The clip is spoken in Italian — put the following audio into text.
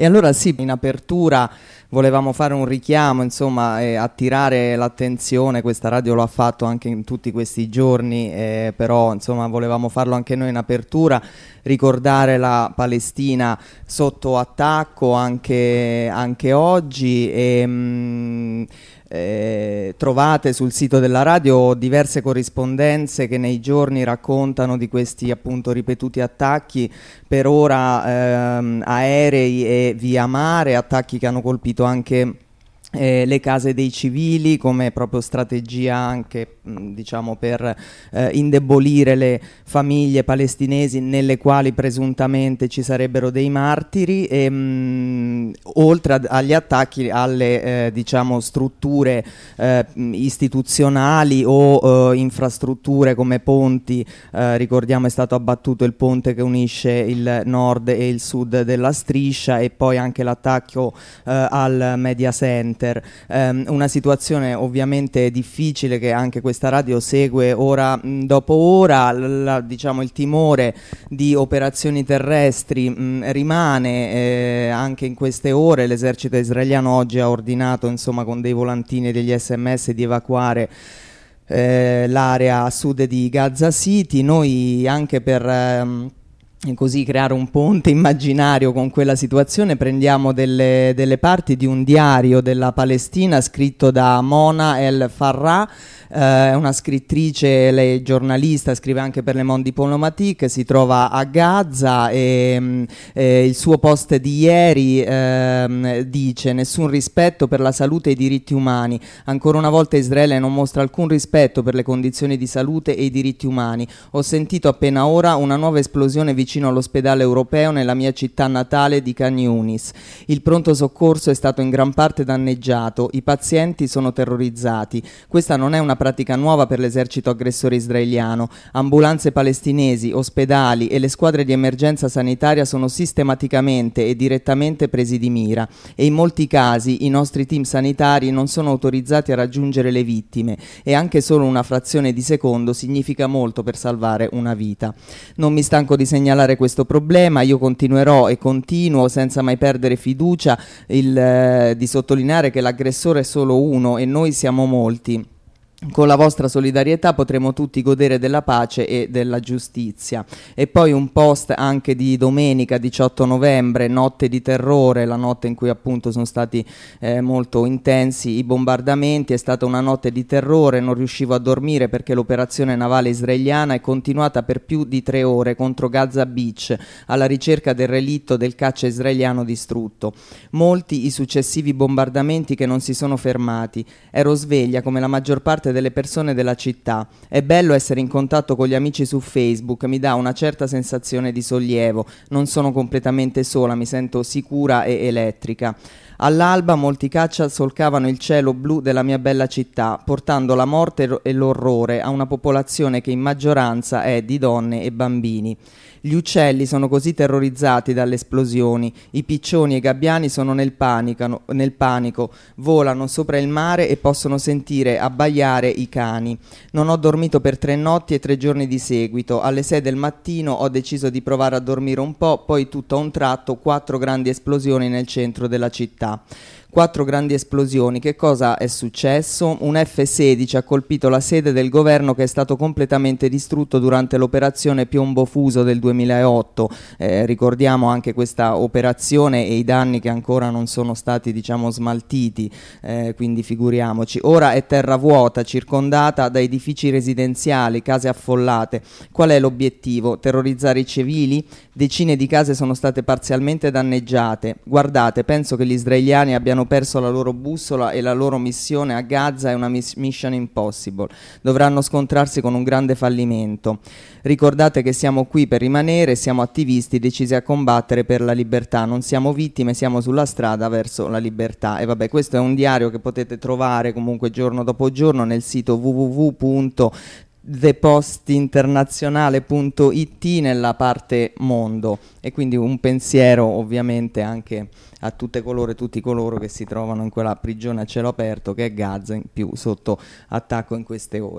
E allora sì, in apertura volevamo fare un richiamo, insomma, e attirare l'attenzione, questa radio lo ha fatto anche in tutti questi giorni, eh, però insomma volevamo farlo anche noi in apertura, ricordare la Palestina sotto attacco anche, anche oggi e mh, mm, eh, trovate sul sito della radio diverse corrispondenze che nei giorni raccontano di questi appunto ripetuti attacchi, per ora ehm, aerei e via mare, attacchi che hanno colpito anche eh, le case dei civili come proprio strategia anche mh, diciamo per eh, indebolire le famiglie palestinesi nelle quali presuntamente ci sarebbero dei martiri. E mh, oltre ad, agli attacchi alle eh, diciamo strutture eh, istituzionali o eh, infrastrutture come ponti eh, ricordiamo è stato abbattuto il ponte che unisce il nord e il sud della striscia e poi anche l'attacco al media center. Ehm, una situazione ovviamente difficile che anche questa radio segue ora mh, dopo ora, la, diciamo il timore di operazioni terrestri mh, rimane eh, anche in queste ore, l'esercito israeliano oggi ha ordinato insomma con dei volantini e degli sms di evacuare eh, l'area a sud di Gaza City, noi anche per... Ehm, così creare un ponte immaginario con quella situazione, prendiamo delle, delle parti di un diario della Palestina scritto da Mona El Farra eh, è una scrittrice, lei giornalista, scrive anche per Le Monde Diplomatique, si trova a Gaza e eh, il suo post di ieri eh, dice nessun rispetto per la salute e i diritti umani. Ancora una volta Israele non mostra alcun rispetto per le condizioni di salute e i diritti umani. Ho sentito appena ora una nuova esplosione vicino all'ospedale europeo nella mia città natale di Khan Yunis. Il pronto soccorso è stato in gran parte danneggiato, i pazienti sono terrorizzati. Questa non è una pratica nuova per l'esercito aggressore israeliano. Ambulanze palestinesi, ospedali e le squadre di emergenza sanitaria sono sistematicamente e direttamente presi di mira e in molti casi i nostri team sanitari non sono autorizzati a raggiungere le vittime e anche solo una frazione di secondo significa molto per salvare una vita. Non mi stanco di segnalare questo problema, io continuerò e continuo senza mai perdere fiducia il, eh, di sottolineare che l'aggressore è solo uno e noi siamo molti con la vostra solidarietà potremo tutti godere della pace e della giustizia. E poi un post anche di domenica 18 novembre, notte di terrore, la notte in cui appunto sono stati eh, molto intensi i bombardamenti, è stata una notte di terrore, non riuscivo a dormire perché l'operazione navale israeliana è continuata per più di tre ore contro Gaza Beach alla ricerca del relitto del caccia israeliano distrutto. Molti i successivi bombardamenti che non si sono fermati. Ero sveglia come la maggior parte parte delle persone della città. È bello essere in contatto con gli amici su Facebook, mi dà una certa sensazione di sollievo. Non sono completamente sola, mi sento sicura e elettrica. All'alba molti caccia solcavano il cielo blu della mia bella città, portando la morte e l'orrore a una popolazione che in maggioranza è di donne e bambini. Gli uccelli sono così terrorizzati dalle esplosioni, i piccioni e i gabbiani sono nel, panicano, nel panico, volano sopra il mare e possono sentire abbaiare i cani. Non ho dormito per tre notti e tre giorni di seguito. Alle sei del mattino ho deciso di provare a dormire un po', poi tutto a un tratto quattro grandi esplosioni nel centro della città quattro grandi esplosioni. Che cosa è successo? Un F-16 ha colpito la sede del governo che è stato completamente distrutto durante l'operazione Piombo Fuso del 2008. Eh, ricordiamo anche questa operazione e i danni che ancora non sono stati diciamo, smaltiti, eh, quindi figuriamoci. Ora è terra vuota, circondata da edifici residenziali, case affollate. Qual è l'obiettivo? Terrorizzare i civili? Decine di case sono state parzialmente danneggiate. Guardate, penso che gli israeliani abbiano hanno perso la loro bussola e la loro missione a Gaza è una miss- mission impossible. Dovranno scontrarsi con un grande fallimento. Ricordate che siamo qui per rimanere, siamo attivisti decisi a combattere per la libertà, non siamo vittime, siamo sulla strada verso la libertà. E vabbè, questo è un diario che potete trovare comunque giorno dopo giorno nel sito www thepostinternazionale.it nella parte mondo e quindi un pensiero ovviamente anche a tutte coloro e tutti coloro che si trovano in quella prigione a cielo aperto che è Gaza in più sotto attacco in queste ore.